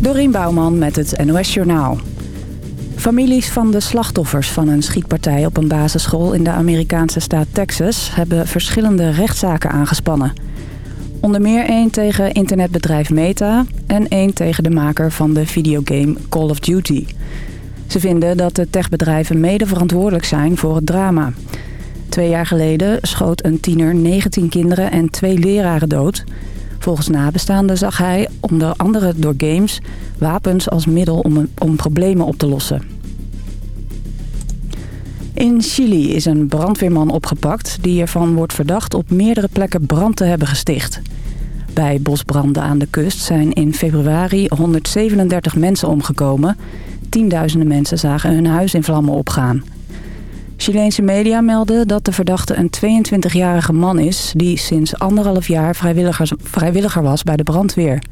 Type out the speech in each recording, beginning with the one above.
Dorien Bouwman met het NOS Journaal. Families van de slachtoffers van een schietpartij op een basisschool in de Amerikaanse staat Texas... hebben verschillende rechtszaken aangespannen. Onder meer één tegen internetbedrijf Meta en één tegen de maker van de videogame Call of Duty. Ze vinden dat de techbedrijven mede verantwoordelijk zijn voor het drama. Twee jaar geleden schoot een tiener 19 kinderen en twee leraren dood... Volgens nabestaanden zag hij, onder andere door games, wapens als middel om, om problemen op te lossen. In Chili is een brandweerman opgepakt die ervan wordt verdacht op meerdere plekken brand te hebben gesticht. Bij bosbranden aan de kust zijn in februari 137 mensen omgekomen. Tienduizenden mensen zagen hun huis in vlammen opgaan. Chileense media melden dat de verdachte een 22-jarige man is... die sinds anderhalf jaar vrijwilliger was bij de brandweer.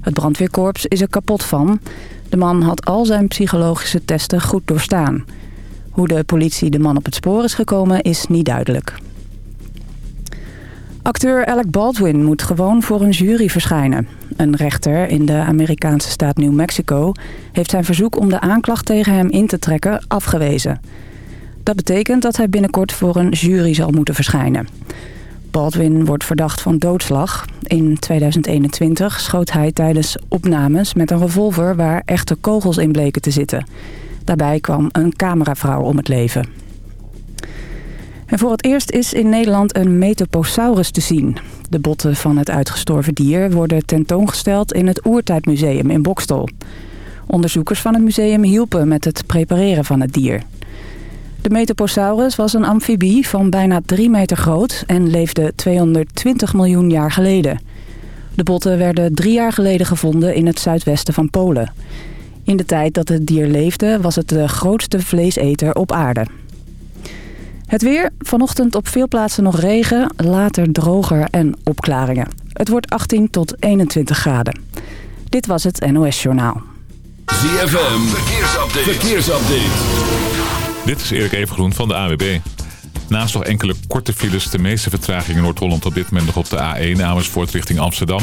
Het brandweerkorps is er kapot van. De man had al zijn psychologische testen goed doorstaan. Hoe de politie de man op het spoor is gekomen is niet duidelijk. Acteur Alec Baldwin moet gewoon voor een jury verschijnen. Een rechter in de Amerikaanse staat New Mexico... heeft zijn verzoek om de aanklacht tegen hem in te trekken afgewezen... Dat betekent dat hij binnenkort voor een jury zal moeten verschijnen. Baldwin wordt verdacht van doodslag. In 2021 schoot hij tijdens opnames met een revolver waar echte kogels in bleken te zitten. Daarbij kwam een cameravrouw om het leven. En voor het eerst is in Nederland een Metaposaurus te zien. De botten van het uitgestorven dier worden tentoongesteld in het Oertijdmuseum in Bokstel. Onderzoekers van het museum hielpen met het prepareren van het dier. De Metaposaurus was een amfibie van bijna 3 meter groot en leefde 220 miljoen jaar geleden. De botten werden drie jaar geleden gevonden in het zuidwesten van Polen. In de tijd dat het dier leefde was het de grootste vleeseter op aarde. Het weer, vanochtend op veel plaatsen nog regen, later droger en opklaringen. Het wordt 18 tot 21 graden. Dit was het NOS Journaal. ZFM, verkeersupdate. verkeersupdate. Dit is Erik Evengroen van de AWB. Naast nog enkele korte files, de meeste vertraging in Noord-Holland op dit moment nog op de A1 Amersfoort richting Amsterdam.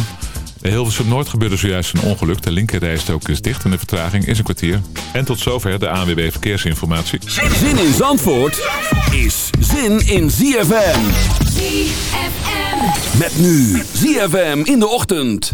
De Hilversum Noord gebeurde zojuist een ongeluk. De linkerrijstok is dicht en de vertraging is een kwartier. En tot zover de ANWB Verkeersinformatie. Zin in Zandvoort is zin in ZFM. ZFM. Met nu ZFM in de ochtend.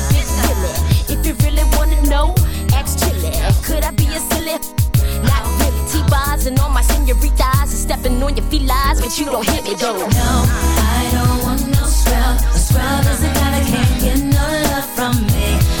If you really wanna know. Could I be a silly? Not really. T-bars and my senoritas stepping on your but you don't hit me though. No, I don't want no scrub. A scrub is a guy that can't get no love from me.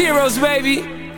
Heroes, baby.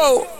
Go.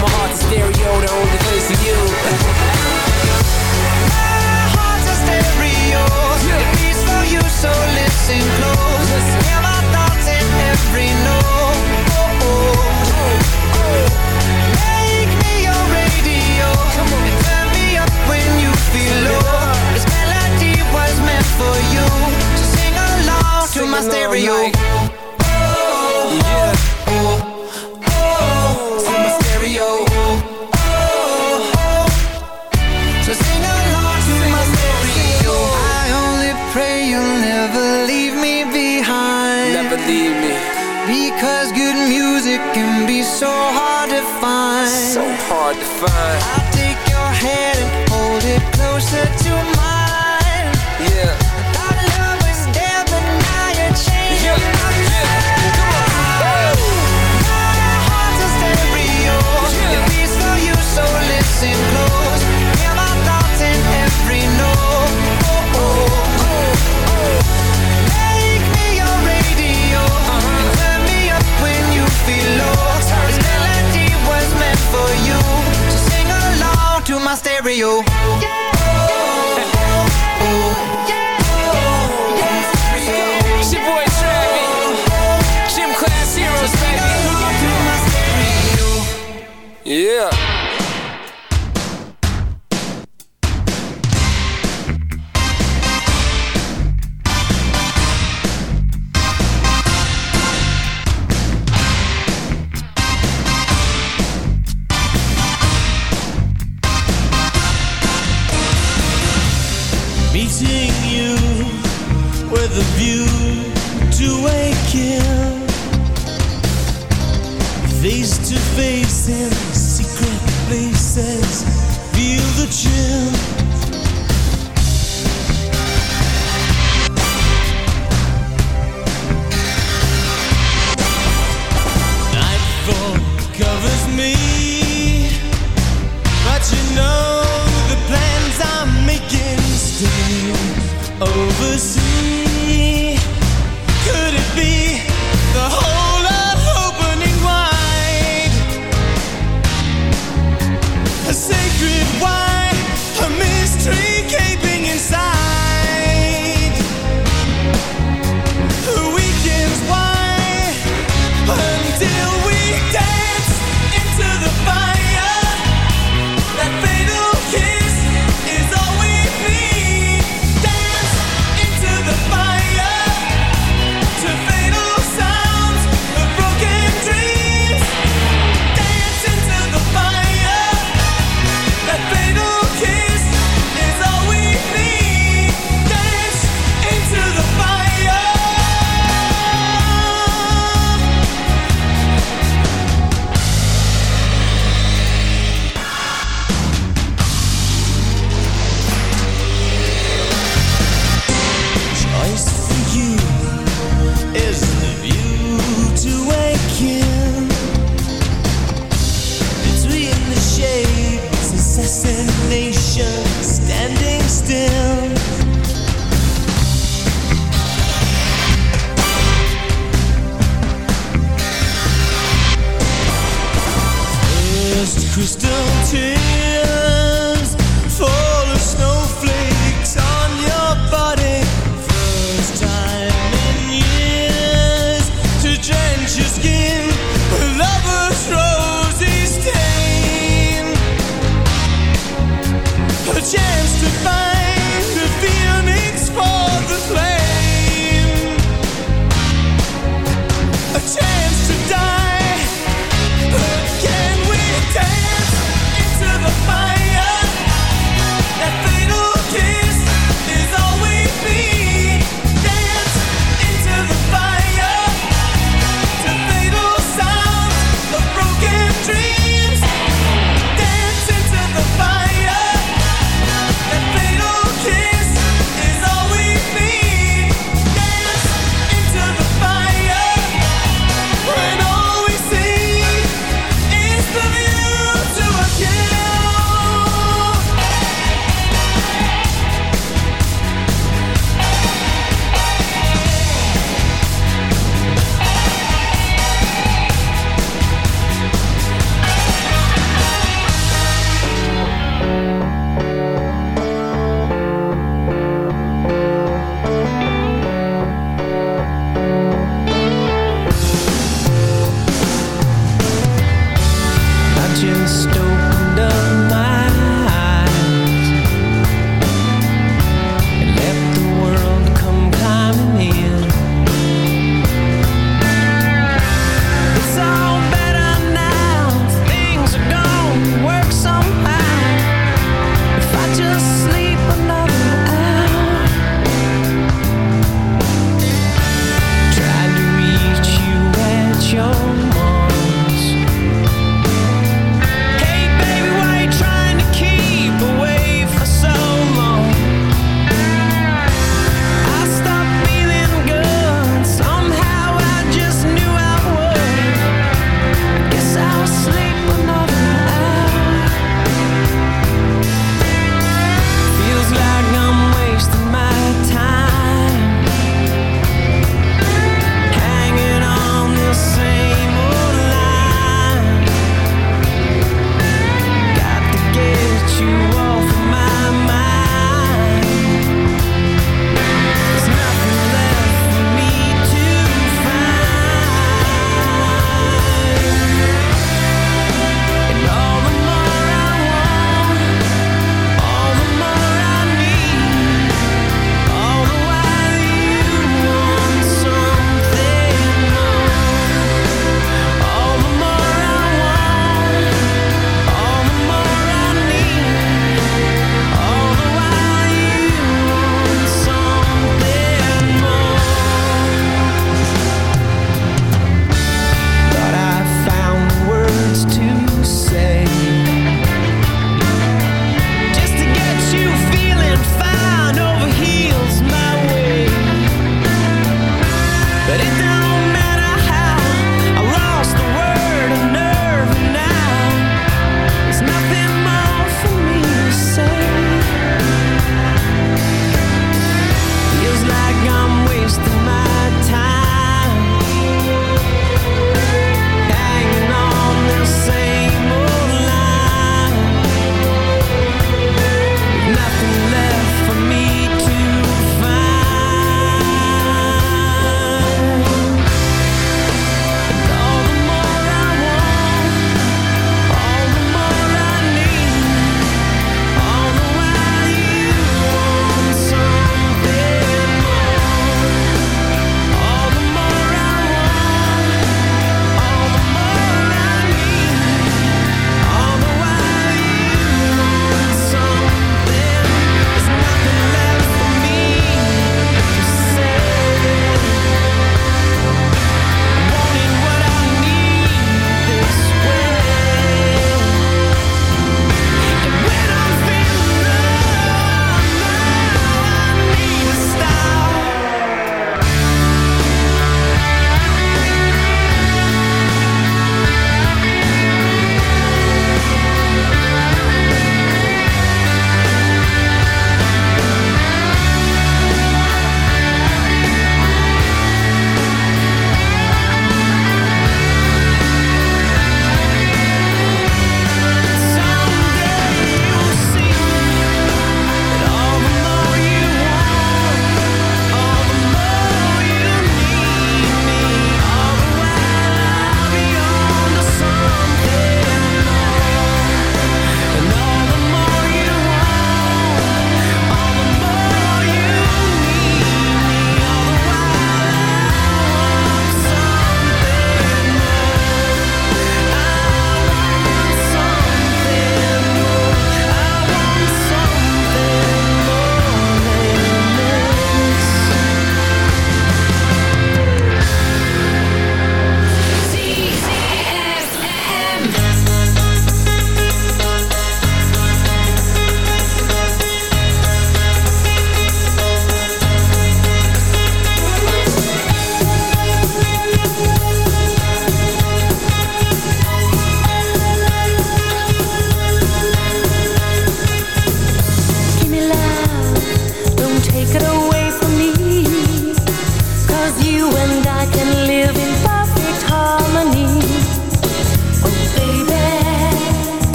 my heart's a stereo, the only place for you. My heart's a stereo. It beats for you, so listen close. Listen. Hear my thoughts in every note.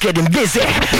getting busy.